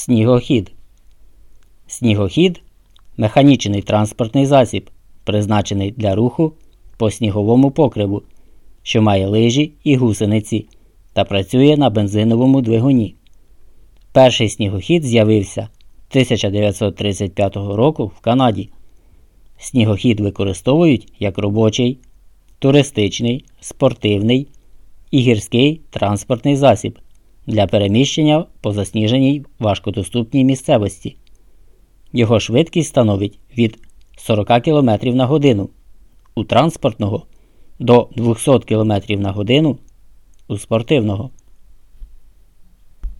Снігохід. Снігохід механічний транспортний засіб, призначений для руху по сніговому покриву, що має лижі і гусениці та працює на бензиновому двигуні. Перший снігохід з'явився 1935 року в Канаді. Снігохід використовують як робочий, туристичний, спортивний і гірський транспортний засіб для переміщення по засніженій важкодоступній місцевості. Його швидкість становить від 40 км на годину у транспортного до 200 км на годину у спортивного.